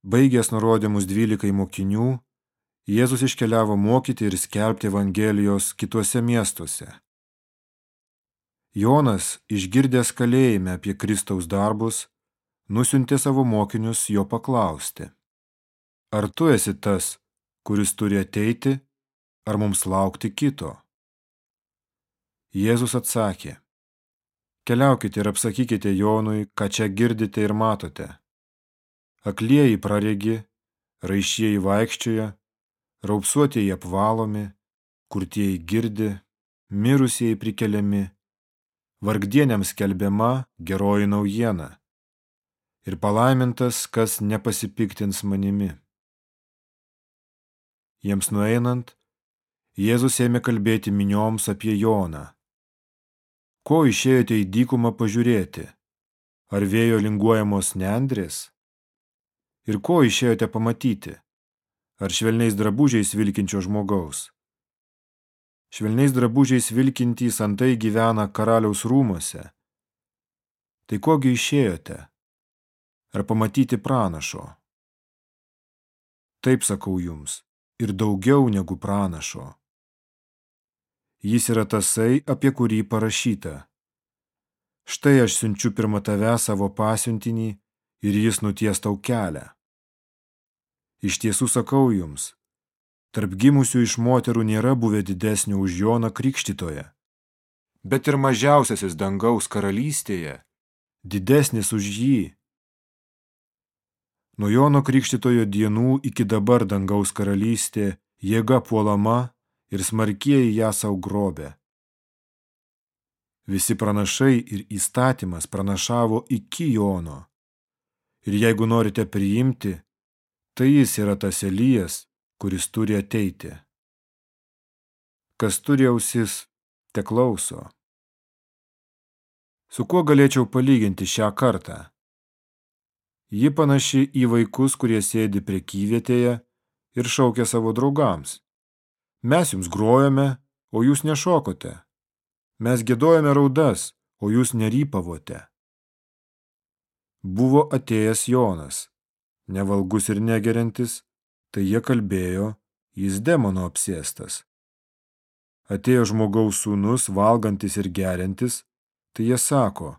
Baigęs nurodymus dvylikai mokinių, Jėzus iškeliavo mokyti ir skelbti Evangelijos kituose miestuose. Jonas, išgirdęs kalėjime apie Kristaus darbus, nusiuntė savo mokinius jo paklausti. Ar tu esi tas, kuris turi ateiti, ar mums laukti kito? Jėzus atsakė, keliaukite ir apsakykite Jonui, ką čia girdite ir matote. Aklieji praregi, raišieji vaikščioja, raupsuotieji apvalomi, kurtieji girdi, mirusieji prikeliami, vargdieniams skelbiama geroji naujiena. Ir palaimintas, kas nepasipiktins manimi. Jiems nueinant, Jėzus ėmė kalbėti minioms apie Joną. Ko išėjote į dykumą pažiūrėti? Ar vėjo linguojamos nendrės? Ir ko išėjote pamatyti? Ar švelniais drabužiais vilkinčio žmogaus? Švelniais drabužiais vilkintys antai gyvena karaliaus rūmose. Tai kogi išėjote? Ar pamatyti pranašo? Taip sakau jums, ir daugiau negu pranašo. Jis yra tasai, apie kurį parašyta. Štai aš siunčiu pirmą tave savo pasiuntinį ir jis nuties tau kelią. Iš tiesų sakau jums, tarp gimusių iš moterų nėra buvę didesnio už Joną Krikštytoje, bet ir mažiausiasis dangaus karalystėje didesnis už jį. Nuo Jono Krikštitojo dienų iki dabar dangaus karalystė jėga puolama ir smarkieji ją sau grobė. Visi pranašai ir įstatymas pranašavo iki Jono. Ir jeigu norite priimti, tai jis yra tas Elijas, kuris turi ateiti. Kas turi ausis, te klauso. Su kuo galėčiau palyginti šią kartą? Ji panaši į vaikus, kurie sėdi prekyvietėje ir šaukia savo draugams. Mes jums grojame, o jūs nešokote. Mes gėdojame raudas, o jūs nerypavote. Buvo atėjęs Jonas, nevalgus ir negeriantis, tai jie kalbėjo, jis demono apsėstas. Atėjo žmogaus sūnus, valgantis ir geriantis, tai jie sako,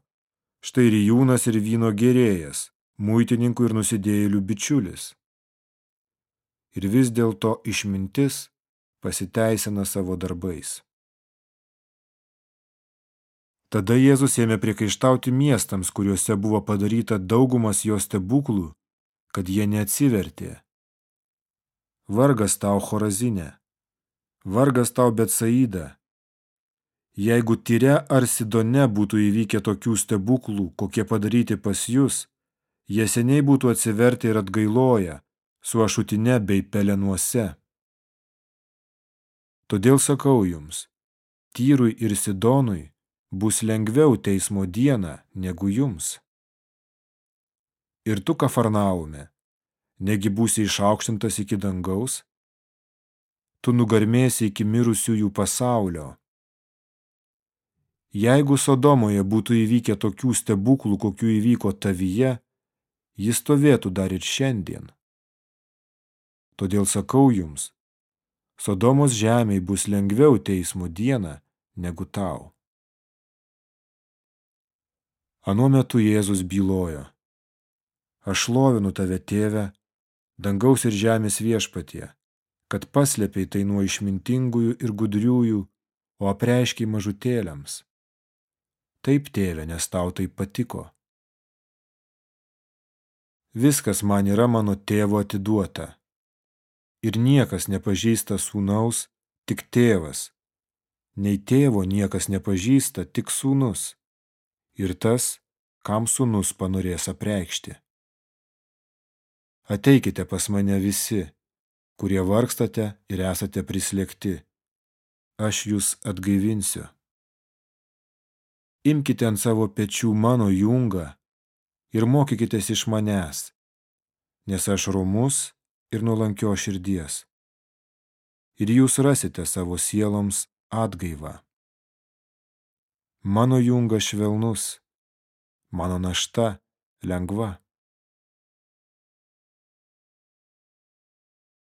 štai ir jūnas ir vyno gerėjas, muitininkų ir nusidėjėlių bičiulis. Ir vis dėlto išmintis pasiteisina savo darbais. Tada Jėzus ėmė priekaištauti miestams, kuriuose buvo padaryta daugumas jo stebuklų, kad jie neatsivertė. Vargas tau Chorazinė, vargas tau Betsaida. Jeigu tyre ar Sidone būtų įvykę tokių stebuklų, kokie padaryti pas jūs, jie seniai būtų atsivertę ir atgailoję su ašutine bei pelenuose. Todėl sakau jums, Tyrui ir Sidonui bus lengviau teismo dieną negu jums. Ir tu, Kafarnaume, negi būsi išaukštintas iki dangaus, tu nugarmėsi iki mirusiųjų pasaulio. Jeigu Sodomoje būtų įvykę tokių stebuklų, kokių įvyko tavyje, jis stovėtų dar ir šiandien. Todėl sakau jums, Sodomos žemiai bus lengviau teismo dieną negu tau. Anuo metu Jėzus bylojo, aš lovinu tave tėvę, dangaus ir žemės viešpatie, kad paslėpiai tai nuo išmintingųjų ir gudriųjų, o apreiškiai mažutėliams. Taip, tėve, nes tau tai patiko. Viskas man yra mano tėvo atiduota. Ir niekas nepažįsta sūnaus, tik tėvas. Nei tėvo niekas nepažįsta, tik sūnus. Ir tas, kam sūnus panorės apreikšti. Ateikite pas mane visi, kurie vargstate ir esate prislėgti. Aš jūs atgaivinsiu. Imkite ant savo pečių mano jungą ir mokykitės iš manęs, nes aš romus ir nulankio širdies. Ir jūs rasite savo sieloms atgaivą. Mano jungas švelnus, mano našta lengva.